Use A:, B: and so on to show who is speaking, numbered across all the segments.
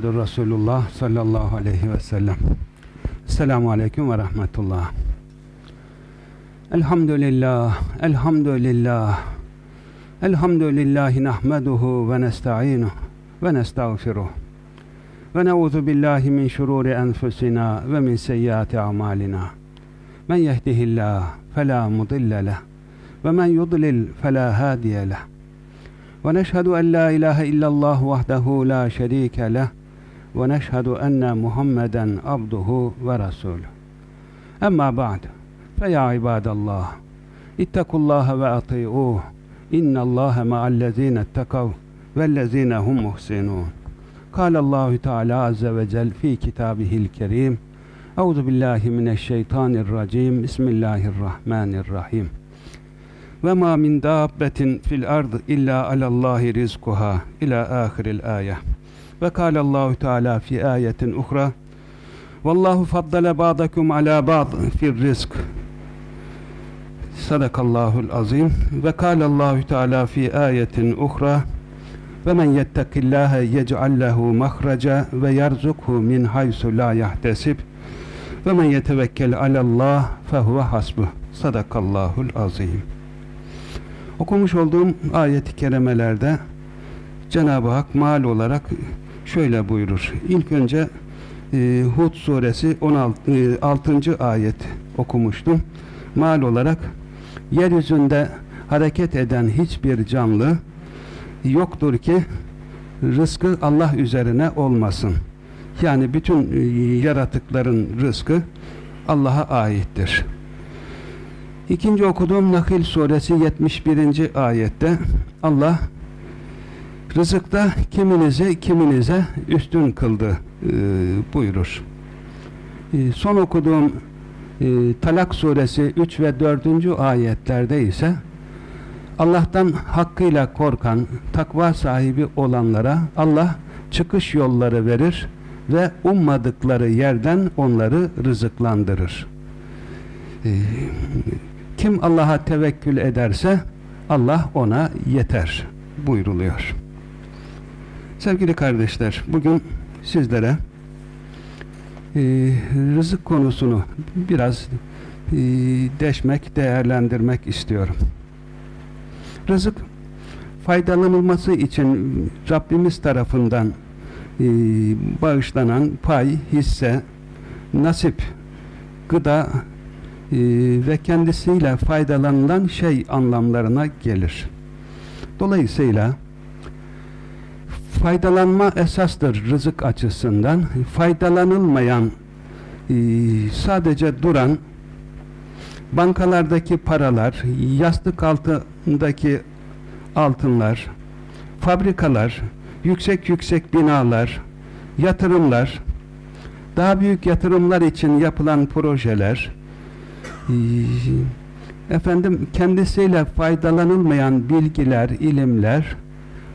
A: Muhammedur Resulullah sallallahu aleyhi ve sellem. Selamun aleyküm ve rahmetullah. Elhamdülillah, elhamdülillah. Elhamdülillahi nahmeduhu ve nesta'inuhu ve nestağfiruhu. Ve neuzu billahi min şururi enfusina ve min seyyiati amalina. Men yehdihillah fela mudille leh ve men yudlil fela hadiye leh. ونشهد أن لا إله إلا الله وحده لا شريك له ونشهد أن محمدا عبده ورسوله أما بعد فيا عباد الله اتقوا الله وأطيعوه إن الله مع الذين اتقوا والذين هم محسنون قال الله تعالى عز وجل في كتابه الكريم أعوذ بالله من الشيطان الرجيم بسم الله الرحمن الرحيم وما من دابة في الأرض إلا على الله رزقها إلى آخر الآية ve kâlallahu teâlâ fi âyetin uhra Vallahu faddale ba'dakum ala ba'd fir rizk Sadakallahul azim ve kâlallahu teâlâ fi âyetin uhra ve men yettekillâhe yec'al lehu mahraca ve yerzukhu min haysu la yahtesib. Ve men yetevekkel alallah fehuve hasbuh. Sadakallahul azim okumuş olduğum ayet-i kerimelerde Cenab-ı Hak mal olarak şöyle buyurur. İlk önce e, Hud suresi 16. E, 6. ayet okumuştum. Mal olarak yeryüzünde hareket eden hiçbir canlı yoktur ki rızkı Allah üzerine olmasın. Yani bütün e, yaratıkların rızkı Allah'a aittir. İkinci okuduğum Nakil suresi 71. ayette Allah rızıkta kiminizi kiminize üstün kıldı e, buyurur. E, son okuduğum e, Talak suresi 3 ve 4. ayetlerde ise Allah'tan hakkıyla korkan, takva sahibi olanlara Allah çıkış yolları verir ve ummadıkları yerden onları rızıklandırır. E, kim Allah'a tevekkül ederse Allah ona yeter buyruluyor. Sevgili kardeşler, bugün sizlere e, rızık konusunu biraz e, deşmek, değerlendirmek istiyorum. Rızık faydalanılması için Rabbimiz tarafından e, bağışlanan pay, hisse, nasip, gıda e, ve kendisiyle faydalanılan şey anlamlarına gelir. Dolayısıyla faydalanma esastır rızık açısından. Faydalanılmayan e, sadece duran bankalardaki paralar, yastık altındaki altınlar, fabrikalar, yüksek yüksek binalar, yatırımlar, daha büyük yatırımlar için yapılan projeler, efendim kendisiyle faydalanılmayan bilgiler, ilimler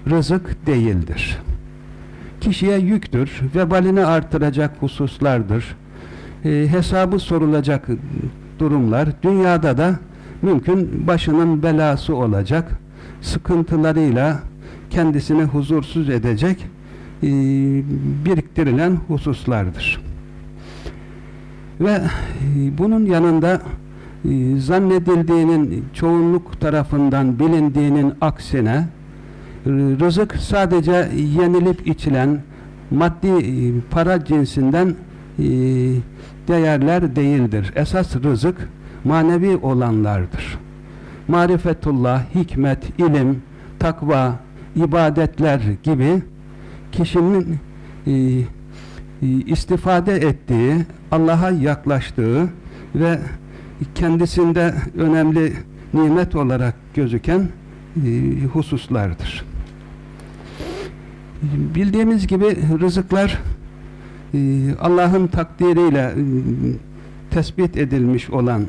A: rızık değildir. Kişiye yüktür, vebalini artıracak hususlardır. E, hesabı sorulacak durumlar, dünyada da mümkün başının belası olacak, sıkıntılarıyla kendisini huzursuz edecek e, biriktirilen hususlardır. Ve e, bunun yanında e, zannedildiğinin çoğunluk tarafından bilindiğinin aksine rızık sadece yenilip içilen maddi e, para cinsinden değerler değildir. Esas rızık manevi olanlardır. Marifetullah, hikmet, ilim, takva, ibadetler gibi kişinin istifade ettiği, Allah'a yaklaştığı ve kendisinde önemli nimet olarak gözüken hususlardır. Bildiğimiz gibi rızıklar Allah'ın takdiriyle tespit edilmiş olan,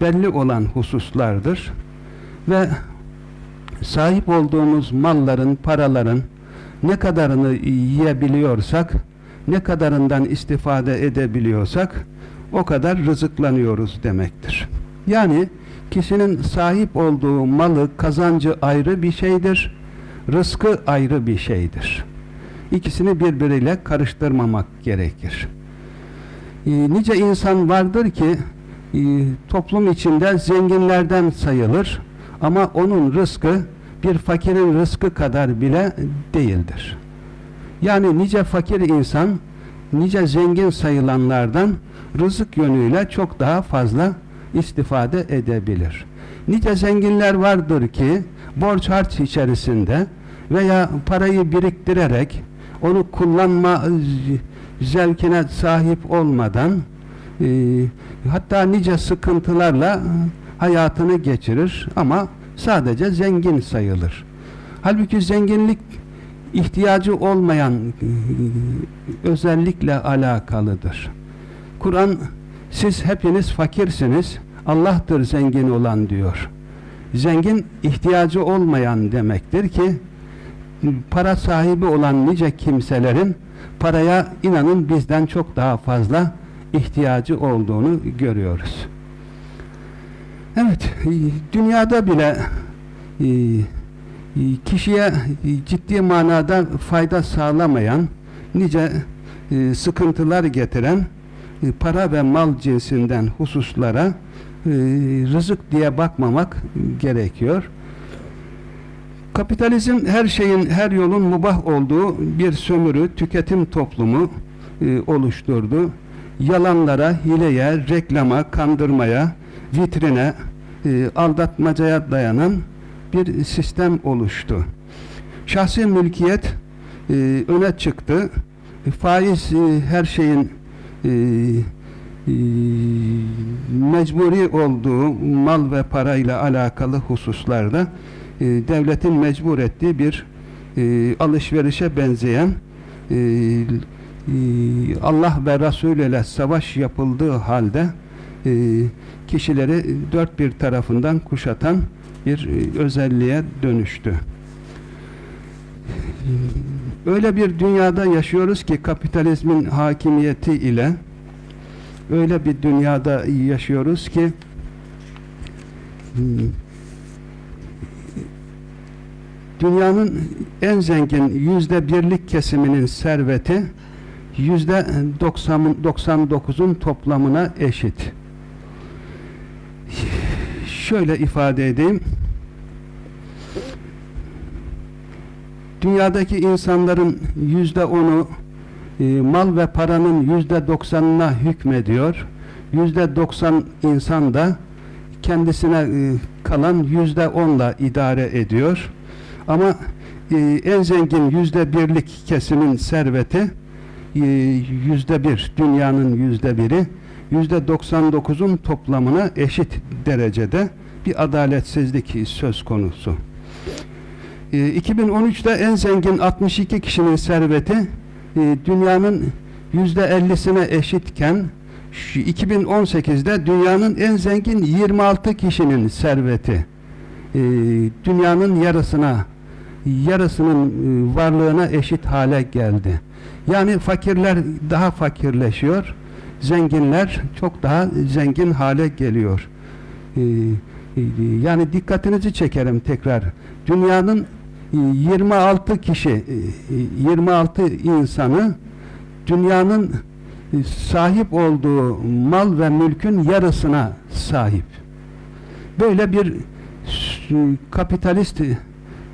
A: belli olan hususlardır ve sahip olduğumuz malların, paraların ne kadarını yiyebiliyorsak, ne kadarından istifade edebiliyorsak o kadar rızıklanıyoruz demektir. Yani kişinin sahip olduğu malı, kazancı ayrı bir şeydir, rızkı ayrı bir şeydir. İkisini birbiriyle karıştırmamak gerekir. E, nice insan vardır ki e, toplum içinde zenginlerden sayılır ama onun rızkı bir fakirin rızkı kadar bile değildir. Yani nice fakir insan nice zengin sayılanlardan rızık yönüyle çok daha fazla istifade edebilir. Nice zenginler vardır ki borç harç içerisinde veya parayı biriktirerek onu kullanma zevkine sahip olmadan e, hatta nice sıkıntılarla hayatını geçirir ama sadece zengin sayılır. Halbuki zenginlik ihtiyacı olmayan özellikle alakalıdır. Kur'an siz hepiniz fakirsiniz Allah'tır zengin olan diyor. Zengin ihtiyacı olmayan demektir ki para sahibi olan nice kimselerin paraya inanın bizden çok daha fazla ihtiyacı olduğunu görüyoruz. Evet, dünyada bile e, e, kişiye ciddi manada fayda sağlamayan, nice e, sıkıntılar getiren para ve mal cinsinden hususlara rızık diye bakmamak gerekiyor. Kapitalizm her şeyin, her yolun mubah olduğu bir sömürü, tüketim toplumu oluşturdu. Yalanlara, hileye, reklama, kandırmaya, vitrine, e, aldatmacaya dayanan bir sistem oluştu. Şahsi mülkiyet e, öne çıktı. E, faiz e, her şeyin e, e, mecburi olduğu mal ve parayla alakalı hususlarda e, devletin mecbur ettiği bir e, alışverişe benzeyen e, e, Allah ve Resulü ile savaş yapıldığı halde e, kişileri dört bir tarafından kuşatan bir e, özelliğe dönüştü. Öyle bir dünyada yaşıyoruz ki kapitalizmin hakimiyeti ile öyle bir dünyada yaşıyoruz ki dünyanın en zengin yüzde birlik kesiminin serveti yüzde 99'un toplamına eşit şöyle ifade edeyim. Dünyadaki insanların yüzde onu e, mal ve paranın yüzde doksanına hükmediyor. Yüzde doksan insan da kendisine e, kalan yüzde onla idare ediyor. Ama e, en zengin yüzde birlik kesimin serveti e, yüzde bir, dünyanın yüzde biri %99'un toplamına eşit derecede bir adaletsizlik söz konusu. E, 2013'te en zengin 62 kişinin serveti e, dünyanın %50'sine eşitken 2018'de dünyanın en zengin 26 kişinin serveti e, dünyanın yarısına yarısının e, varlığına eşit hale geldi. Yani fakirler daha fakirleşiyor zenginler çok daha zengin hale geliyor. Ee, e, yani dikkatinizi çekerim tekrar. Dünyanın 26 e, kişi, 26 e, insanı dünyanın sahip olduğu mal ve mülkün yarısına sahip. Böyle bir kapitalist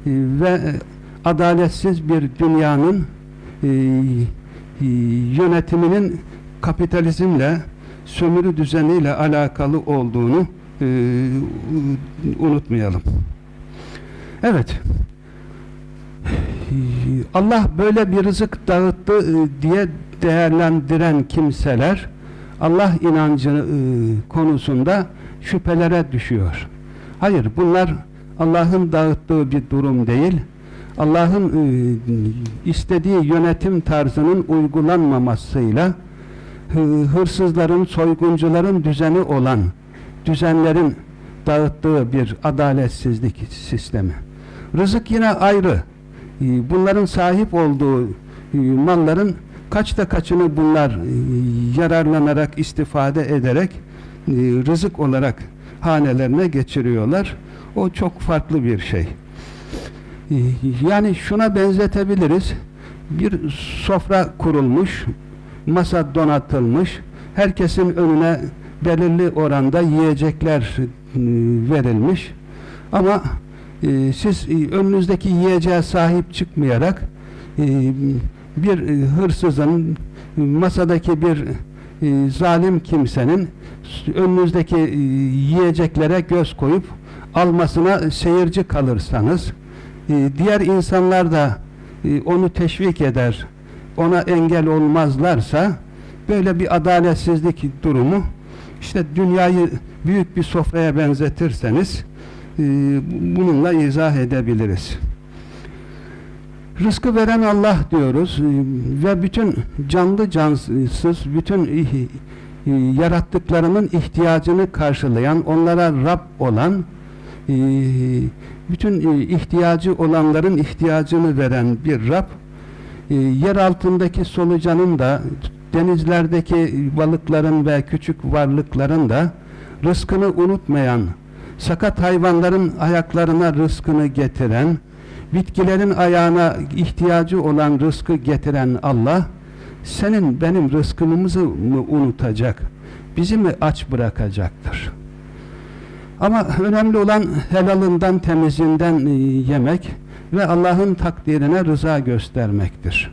A: ve adaletsiz bir dünyanın yönetiminin kapitalizmle sömürü düzeniyle alakalı olduğunu e, unutmayalım. Evet. Allah böyle bir rızık dağıttı e, diye değerlendiren kimseler Allah inancı e, konusunda şüphelere düşüyor. Hayır bunlar Allah'ın dağıttığı bir durum değil. Allah'ın e, istediği yönetim tarzının uygulanmamasıyla hırsızların, soyguncuların düzeni olan düzenlerin dağıttığı bir adaletsizlik sistemi. Rızık yine ayrı. Ee, bunların sahip olduğu e, malların kaçta kaçını bunlar e, yararlanarak, istifade ederek e, rızık olarak hanelerine geçiriyorlar. O çok farklı bir şey. Yani şuna benzetebiliriz. bir sofra kurulmuş, masa donatılmış, herkesin önüne belirli oranda yiyecekler e, verilmiş. Ama e, siz e, önünüzdeki yiyeceğe sahip çıkmayarak bir hırsızın masadaki bir zalim kimsenin önünüzdeki yiyeceklere göz koyup almasına seyirci kalırsanız e, diğer insanlar da e, onu teşvik eder ona engel olmazlarsa böyle bir adaletsizlik durumu işte dünyayı büyük bir sofraya benzetirseniz e, bununla izah edebiliriz. Rızkı veren Allah diyoruz ve bütün canlı cansız, bütün yarattıklarının ihtiyacını karşılayan, onlara Rab olan, bütün ihtiyacı olanların ihtiyacını veren bir Rab, yer altındaki solucanın da, denizlerdeki balıkların ve küçük varlıkların da rızkını unutmayan, sakat hayvanların ayaklarına rızkını getiren, bitkilerin ayağına ihtiyacı olan rızkı getiren Allah, senin benim rızkımızı mı unutacak, bizi mi aç bırakacaktır? Ama önemli olan helalından, temizinden e, yemek ve Allah'ın takdirine rıza göstermektir.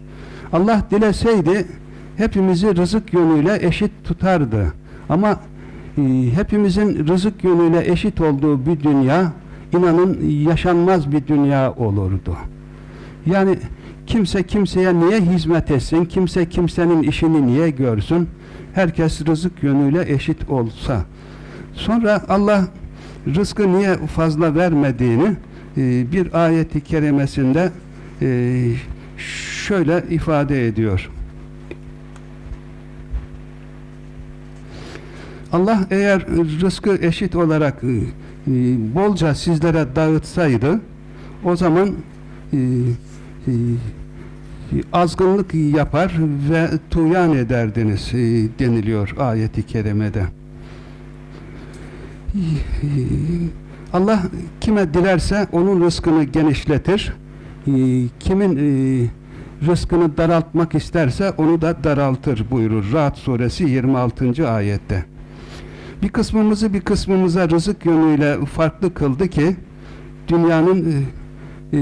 A: Allah dileseydi hepimizi rızık yönüyle eşit tutardı. Ama e, hepimizin rızık yönüyle eşit olduğu bir dünya inanın yaşanmaz bir dünya olurdu. Yani kimse kimseye niye hizmet etsin, kimse kimsenin işini niye görsün, herkes rızık yönüyle eşit olsa. Sonra Allah rızkı niye fazla vermediğini e, bir ayeti kerimesinde e, şöyle ifade ediyor. Allah eğer rızkı eşit olarak e, e, bolca sizlere dağıtsaydı o zaman azgınlık yapar ve tuyan ederdiniz deniliyor ayeti kerimede. E, Allah kime dilerse onun rızkını genişletir. E, kimin e, rızkını daraltmak isterse onu da daraltır buyurur. Rahat suresi 26. ayette bir kısmımızı bir kısmımıza rızık yönüyle farklı kıldı ki dünyanın e, e,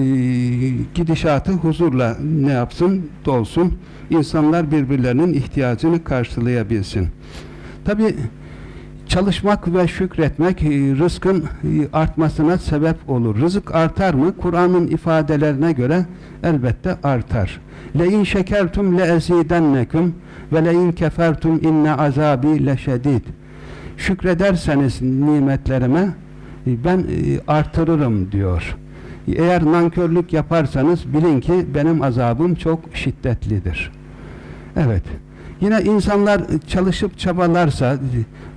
A: gidişatı huzurla ne yapsın? Dolsun. İnsanlar birbirlerinin ihtiyacını karşılayabilsin. Tabi çalışmak ve şükretmek e, rızkın e, artmasına sebep olur. Rızık artar mı? Kur'an'ın ifadelerine göre elbette artar. لَاِنْ شَكَرْتُمْ لَاَزِيدَنَّكُمْ وَلَاِنْ كَفَرْتُمْ اِنَّ عَذَابِي لَشَدِيدٍ şükrederseniz nimetlerime e, ben e, artırırım diyor. Eğer nankörlük yaparsanız bilin ki benim azabım çok şiddetlidir. Evet. Yine insanlar çalışıp çabalarsa,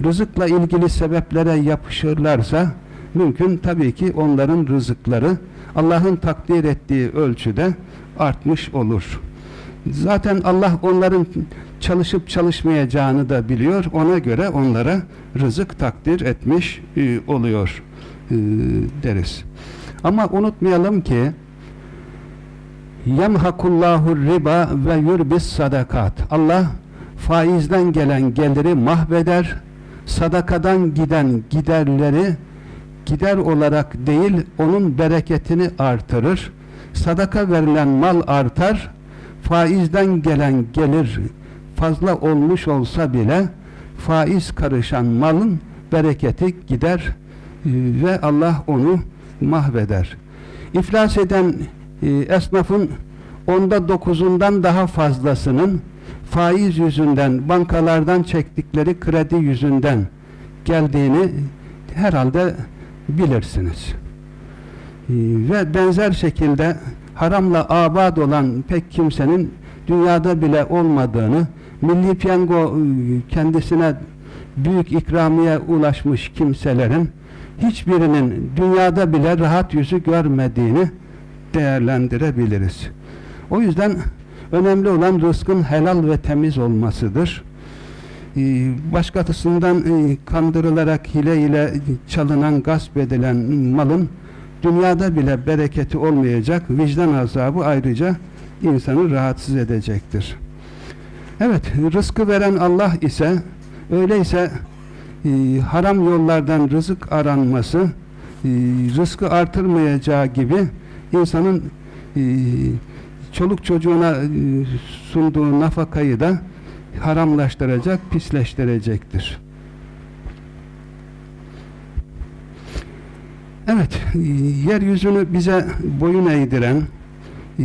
A: rızıkla ilgili sebeplere yapışırlarsa mümkün tabii ki onların rızıkları Allah'ın takdir ettiği ölçüde artmış olur. Zaten Allah onların çalışıp çalışmayacağını da biliyor. Ona göre onlara rızık takdir etmiş e, oluyor e, deriz. Ama unutmayalım ki yemhakullahu riba ve yurbis sadakat. Allah faizden gelen geliri mahveder, sadakadan giden giderleri gider olarak değil, onun bereketini artırır. Sadaka verilen mal artar, faizden gelen gelir fazla olmuş olsa bile faiz karışan malın bereketi gider e, ve Allah onu mahveder. İflas eden e, esnafın onda dokuzundan daha fazlasının faiz yüzünden, bankalardan çektikleri kredi yüzünden geldiğini herhalde bilirsiniz. E, ve benzer şekilde haramla abad olan pek kimsenin dünyada bile olmadığını, milli piyango e, kendisine büyük ikramiye ulaşmış kimselerin hiçbirinin dünyada bile rahat yüzü görmediğini değerlendirebiliriz. O yüzden önemli olan rızkın helal ve temiz olmasıdır. E, başkasından e, kandırılarak hile ile çalınan, gasp edilen malın dünyada bile bereketi olmayacak, vicdan azabı ayrıca insanı rahatsız edecektir. Evet, rızkı veren Allah ise öyleyse e, haram yollardan rızık aranması e, rızkı artırmayacağı gibi insanın e, çoluk çocuğuna e, sunduğu nafakayı da haramlaştıracak, pisleştirecektir. Evet, e, yeryüzünü bize boyun eğdiren, e,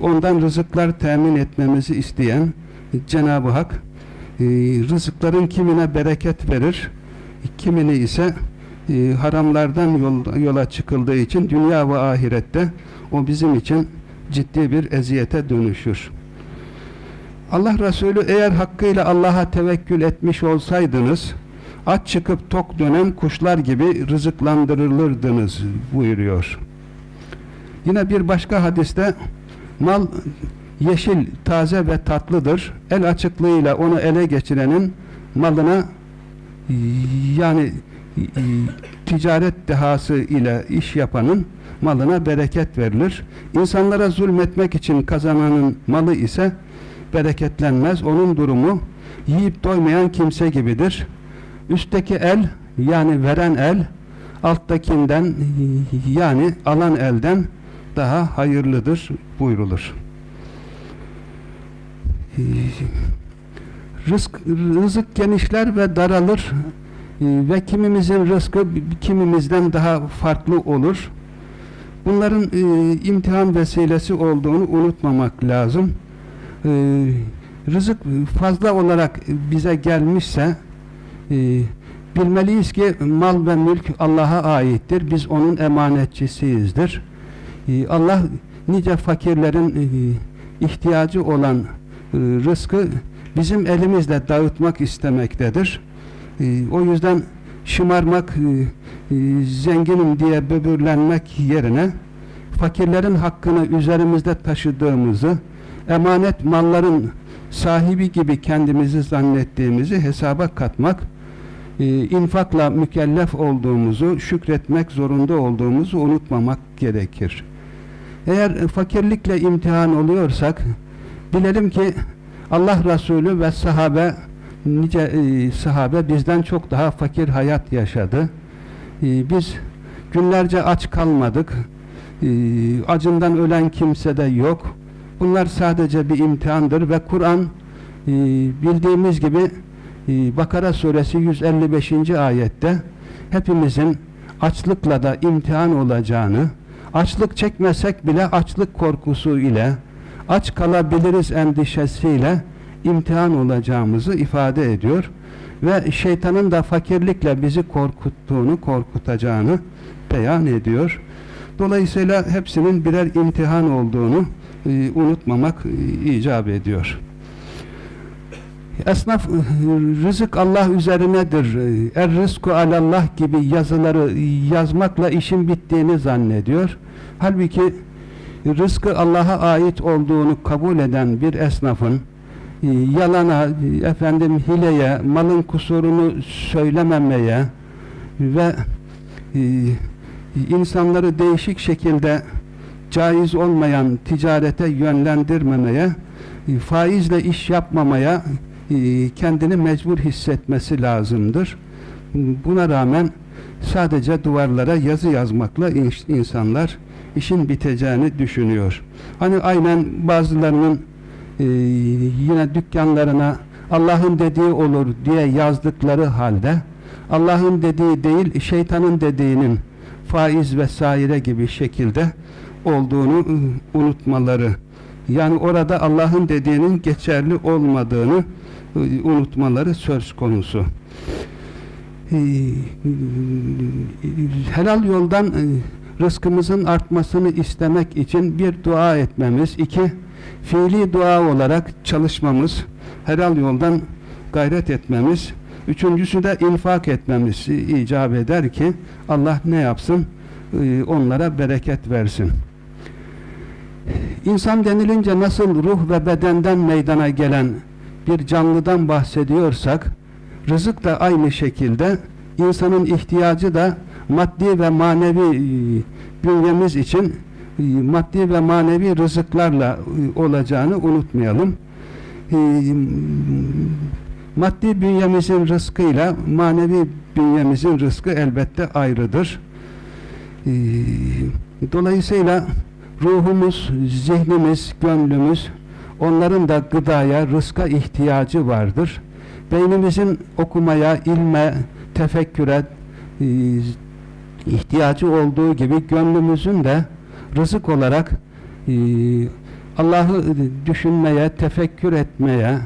A: ondan rızıklar temin etmemizi isteyen Cenab-ı Hak rızıkların kimine bereket verir, kimini ise haramlardan yola çıkıldığı için dünya ve ahirette o bizim için ciddi bir eziyete dönüşür. Allah Resulü eğer hakkıyla Allah'a tevekkül etmiş olsaydınız aç çıkıp tok dönen kuşlar gibi rızıklandırılırdınız buyuruyor. Yine bir başka hadiste mal yeşil, taze ve tatlıdır. El açıklığıyla onu ele geçirenin malına yani ticaret dehası ile iş yapanın malına bereket verilir. İnsanlara zulmetmek için kazananın malı ise bereketlenmez. Onun durumu yiyip doymayan kimse gibidir. Üstteki el yani veren el alttakinden yani alan elden daha hayırlıdır buyrulur. Rızk, rızık genişler ve daralır ve kimimizin rızkı kimimizden daha farklı olur. Bunların e, imtihan vesilesi olduğunu unutmamak lazım. E, rızık fazla olarak bize gelmişse e, bilmeliyiz ki mal ve mülk Allah'a aittir. Biz onun emanetçisiyizdir. E, Allah nice fakirlerin e, ihtiyacı olan e, rızkı bizim elimizle dağıtmak istemektedir. E, o yüzden şımarmak, e, e, zenginim diye böbürlenmek yerine fakirlerin hakkını üzerimizde taşıdığımızı, emanet malların sahibi gibi kendimizi zannettiğimizi hesaba katmak, e, infakla mükellef olduğumuzu, şükretmek zorunda olduğumuzu unutmamak gerekir. Eğer fakirlikle imtihan oluyorsak, bilelim ki Allah Resulü ve sahabe nice e, sahabe bizden çok daha fakir hayat yaşadı. E, biz günlerce aç kalmadık. E, acından ölen kimse de yok. Bunlar sadece bir imtihandır ve Kur'an e, bildiğimiz gibi Bakara suresi 155. ayette hepimizin açlıkla da imtihan olacağını, açlık çekmesek bile açlık korkusu ile, aç kalabiliriz endişesiyle imtihan olacağımızı ifade ediyor ve şeytanın da fakirlikle bizi korkuttuğunu, korkutacağını beyan ediyor. Dolayısıyla hepsinin birer imtihan olduğunu e, unutmamak e, icap ediyor. Esnaf e, rızık Allah üzerinedir. E, er rızku alallah gibi yazıları yazmakla işin bittiğini zannediyor. Halbuki rızkı Allah'a ait olduğunu kabul eden bir esnafın yalana, efendim hileye, malın kusurunu söylememeye ve e, insanları değişik şekilde caiz olmayan ticarete yönlendirmemeye, e, faizle iş yapmamaya kendini mecbur hissetmesi lazımdır. Buna rağmen sadece duvarlara yazı yazmakla insanlar işin biteceğini düşünüyor. Hani aynen bazılarının e, yine dükkanlarına Allah'ın dediği olur diye yazdıkları halde Allah'ın dediği değil şeytanın dediğinin faiz vesaire gibi şekilde olduğunu e, unutmaları yani orada Allah'ın dediğinin geçerli olmadığını e, unutmaları söz konusu. E, helal yoldan rızkımızın artmasını istemek için bir dua etmemiz, iki fiili dua olarak çalışmamız, helal yoldan gayret etmemiz, üçüncüsü de infak etmemiz icap eder ki Allah ne yapsın? Ee, onlara bereket versin. İnsan denilince nasıl ruh ve bedenden meydana gelen bir canlıdan bahsediyorsak, rızık da aynı şekilde insanın ihtiyacı da maddi ve manevi e, bünyemiz için maddi ve manevi rızıklarla e, olacağını unutmayalım. E, maddi bünyemizin rızkıyla manevi bünyemizin rızkı elbette ayrıdır. Dolayısıyla ruhumuz, zihnimiz, gönlümüz onların da gıdaya, rızka ihtiyacı vardır. Beynimizin okumaya, ilme, tefekküre ihtiyacı olduğu gibi gönlümüzün de rızık olarak e, Allah'ı düşünmeye, tefekkür etmeye,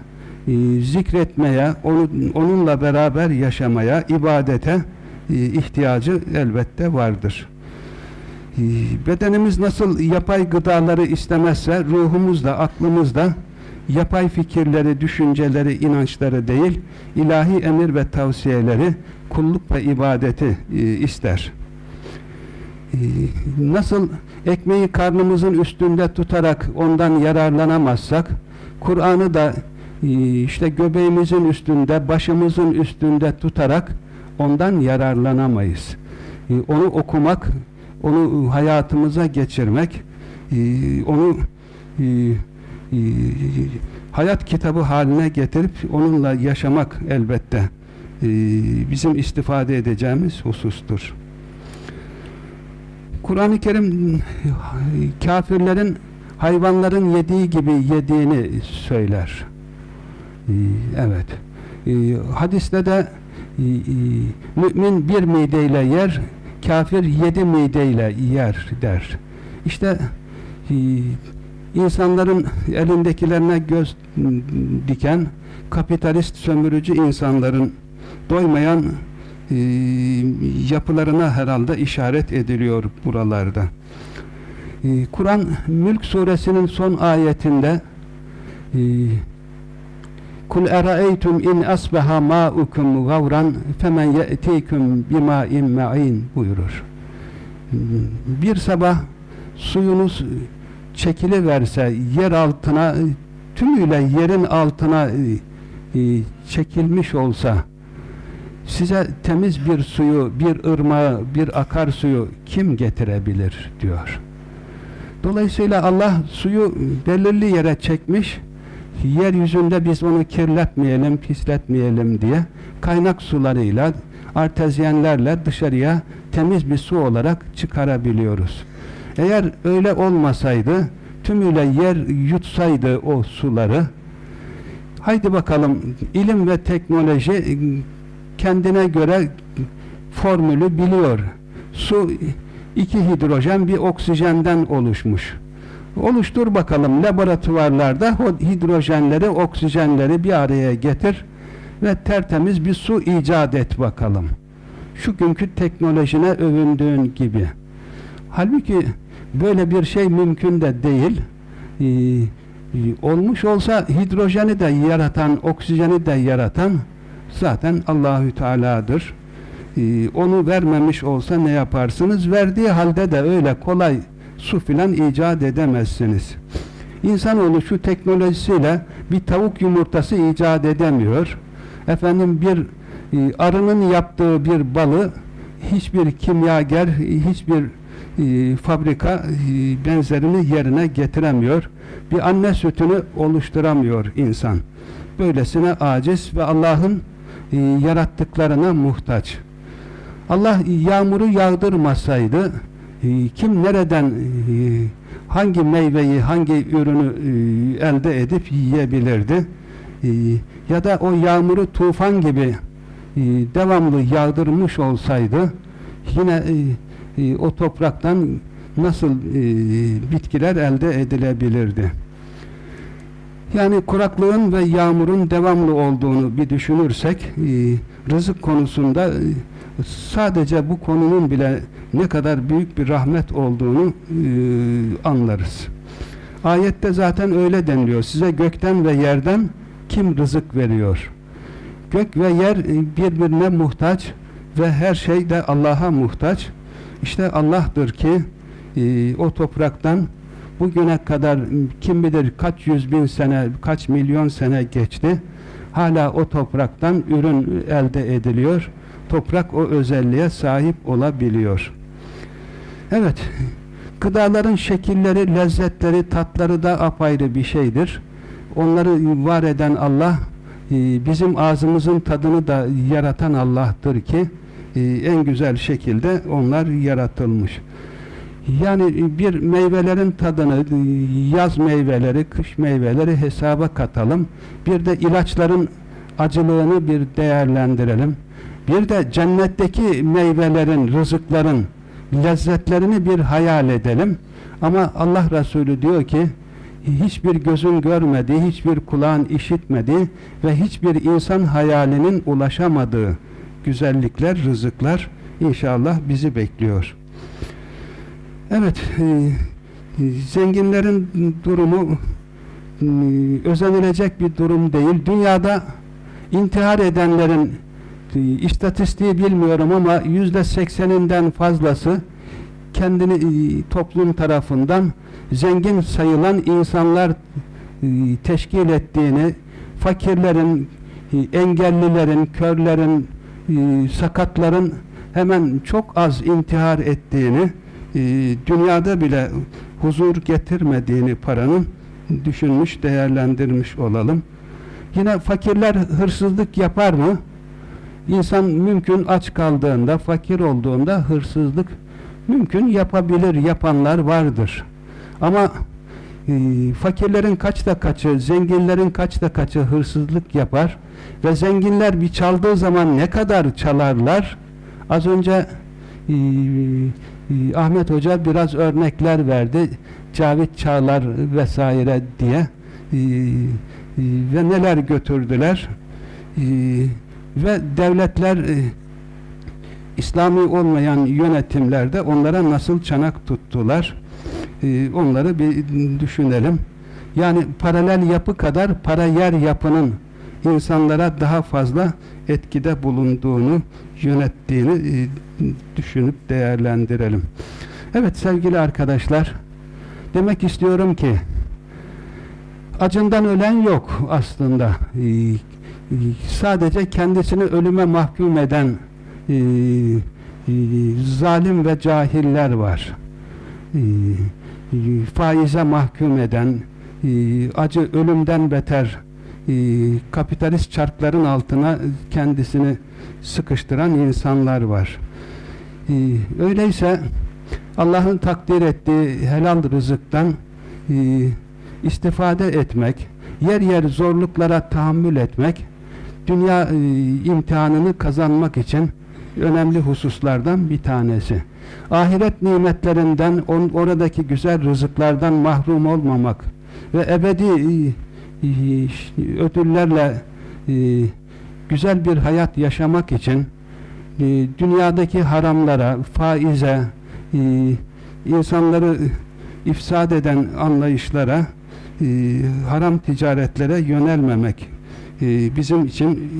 A: e, zikretmeye, onu, onunla beraber yaşamaya, ibadete e, ihtiyacı elbette vardır. E, bedenimiz nasıl yapay gıdaları istemezse ruhumuz da, aklımız da yapay fikirleri, düşünceleri, inançları değil, ilahi emir ve tavsiyeleri, kulluk ve ibadeti e, ister. E, nasıl ekmeği karnımızın üstünde tutarak ondan yararlanamazsak, Kur'an'ı da e, işte göbeğimizin üstünde, başımızın üstünde tutarak ondan yararlanamayız. E, onu okumak, onu hayatımıza geçirmek, e, onu hayat kitabı haline getirip onunla yaşamak elbette bizim istifade edeceğimiz husustur. Kur'an-ı Kerim kafirlerin hayvanların yediği gibi yediğini söyler. Ee, evet. Ee, hadiste de e, e, mümin bir mideyle yer, kafir yedi mideyle yer der. İşte e, insanların elindekilerine göz diken kapitalist sömürücü insanların doymayan e, yapılarına herhalde işaret ediliyor buralarda. E, Kur'an Mülk suresinin son ayetinde e, Kul eraeytum in asbaha ma'ukum gavran femen ye'tikum bima'in ma'in buyurur. Bir sabah suyunuz çekili verse yer altına tümüyle yerin altına çekilmiş olsa size temiz bir suyu, bir ırmağı, bir akarsuyu kim getirebilir diyor. Dolayısıyla Allah suyu belirli yere çekmiş, yeryüzünde biz onu kirletmeyelim, pisletmeyelim diye kaynak sularıyla, artezyenlerle dışarıya temiz bir su olarak çıkarabiliyoruz. Eğer öyle olmasaydı, tümüyle yer yutsaydı o suları, haydi bakalım ilim ve teknoloji kendine göre formülü biliyor. Su iki hidrojen bir oksijenden oluşmuş. Oluştur bakalım laboratuvarlarda hidrojenleri, oksijenleri bir araya getir ve tertemiz bir su icat et bakalım. Şu günkü teknolojine övündüğün gibi. Halbuki böyle bir şey mümkün de değil. Ee, olmuş olsa hidrojeni de yaratan, oksijeni de yaratan zaten Allahü Teala'dır. Ee, onu vermemiş olsa ne yaparsınız? Verdiği halde de öyle kolay su filan icat edemezsiniz. İnsanoğlu şu teknolojisiyle bir tavuk yumurtası icat edemiyor. Efendim bir e, arının yaptığı bir balı hiçbir kimyager, hiçbir e, fabrika e, benzerini yerine getiremiyor. Bir anne sütünü oluşturamıyor insan. Böylesine aciz ve Allah'ın e, yarattıklarına muhtaç. Allah yağmuru yağdırmasaydı e, kim nereden e, hangi meyveyi, hangi ürünü e, elde edip yiyebilirdi? E, ya da o yağmuru tufan gibi e, devamlı yağdırmış olsaydı yine e, e, o topraktan nasıl e, bitkiler elde edilebilirdi? Yani kuraklığın ve yağmurun devamlı olduğunu bir düşünürsek e, rızık konusunda e, sadece bu konunun bile ne kadar büyük bir rahmet olduğunu e, anlarız. Ayette zaten öyle deniliyor. Size gökten ve yerden kim rızık veriyor? Gök ve yer e, birbirine muhtaç ve her şey de Allah'a muhtaç. İşte Allah'tır ki o topraktan bugüne kadar kim bilir kaç yüz bin sene, kaç milyon sene geçti. Hala o topraktan ürün elde ediliyor. Toprak o özelliğe sahip olabiliyor. Evet, Gıdaların şekilleri, lezzetleri, tatları da apayrı bir şeydir. Onları var eden Allah, e, bizim ağzımızın tadını da yaratan Allah'tır ki e, en güzel şekilde onlar yaratılmış. Yani bir meyvelerin tadını, yaz meyveleri, kış meyveleri hesaba katalım. Bir de ilaçların acılığını bir değerlendirelim. Bir de cennetteki meyvelerin, rızıkların lezzetlerini bir hayal edelim. Ama Allah Resulü diyor ki hiçbir gözün görmediği, hiçbir kulağın işitmediği ve hiçbir insan hayalinin ulaşamadığı güzellikler, rızıklar inşallah bizi bekliyor. Evet, e, e, zenginlerin durumu e, özenilecek bir durum değil. Dünyada intihar edenlerin e, istatistiği bilmiyorum ama yüzde sekseninden fazlası kendini e, toplum tarafından zengin sayılan insanlar e, teşkil ettiğini, fakirlerin, e, engellilerin, körlerin, e, sakatların hemen çok az intihar ettiğini, e, dünyada bile huzur getirmediğini paranın düşünmüş, değerlendirmiş olalım. Yine fakirler hırsızlık yapar mı? İnsan mümkün aç kaldığında, fakir olduğunda hırsızlık mümkün yapabilir, yapanlar vardır. Ama e, fakirlerin kaçta kaçı, zenginlerin kaçta kaçı hırsızlık yapar ve zenginler bir çaldığı zaman ne kadar çalarlar? Az önce e, e, Ahmet Hoca biraz örnekler verdi. Cavit Çağlar vesaire diye. E, e, ve neler götürdüler. E, ve devletler e, İslami olmayan yönetimlerde onlara nasıl çanak tuttular? Onları bir düşünelim. Yani paralel yapı kadar para yer yapının insanlara daha fazla etkide bulunduğunu yönettiğini e, düşünüp değerlendirelim evet sevgili arkadaşlar demek istiyorum ki acından ölen yok aslında e, sadece kendisini ölüme mahkum eden e, e, zalim ve cahiller var. E, e, faize mahkum eden, e, acı ölümden beter e, kapitalist çarkların altına kendisini sıkıştıran insanlar var. E, öyleyse Allah'ın takdir ettiği helal rızıktan e, istifade etmek, yer yer zorluklara tahammül etmek, dünya imtihanını kazanmak için önemli hususlardan bir tanesi. Ahiret nimetlerinden, oradaki güzel rızıklardan mahrum olmamak ve ebedi ödüllerle e, güzel bir hayat yaşamak için e, dünyadaki haramlara, faize, e, insanları ifsad eden anlayışlara, haram ticaretlere yönelmemek bizim için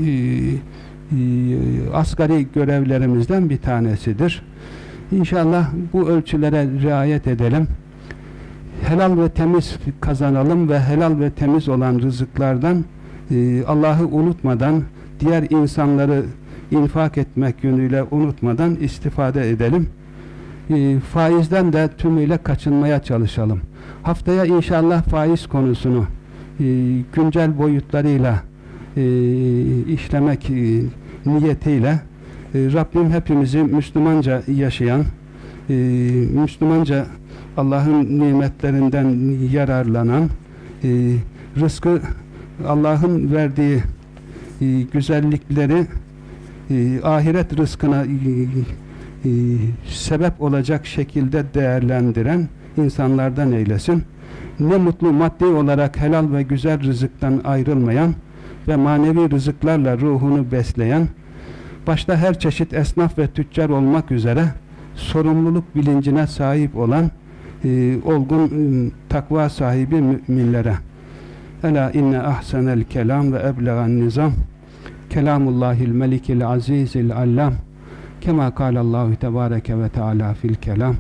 A: asgari görevlerimizden bir tanesidir. İnşallah bu ölçülere riayet edelim. Helal ve temiz kazanalım ve helal ve temiz olan rızıklardan e, Allah'ı unutmadan diğer insanları infak etmek yönüyle unutmadan istifade edelim. E, faizden de tümüyle kaçınmaya çalışalım. Haftaya inşallah faiz konusunu e, güncel boyutlarıyla e, işlemek e, niyetiyle e, Rabbim hepimizi Müslümanca yaşayan e, Müslümanca Allah'ın nimetlerinden yararlanan e, rızkı Allah'ın verdiği e, güzellikleri e, ahiret rızkına e, e, sebep olacak şekilde değerlendiren insanlardan eylesin. Ne mutlu maddi olarak helal ve güzel rızıktan ayrılmayan ve manevi rızıklarla ruhunu besleyen, başta her çeşit esnaf ve tüccar olmak üzere sorumluluk bilincine sahip olan e, olgun e, takva sahibi müminlere. Ela inne ahsenel kelam ve eblegan nizam kelamullahil melikil azizil allam kema kâlallahu tebâreke ve teâlâ fil kelam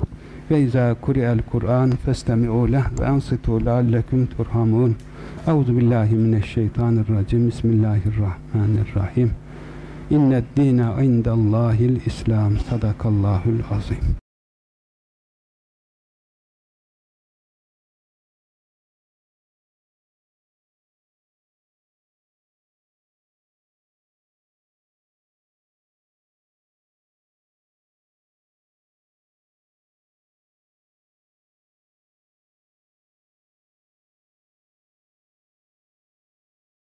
A: ve izâ kuri'el Kur'an festemi'û leh ve ansitû leallekum turhamun Euzu billahi mineşşeytanirracim. Bismillahirrahmanirrahim. İnned dîne indallâhil İslam. Sadakallahul azim.